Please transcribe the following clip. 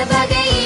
பல வகை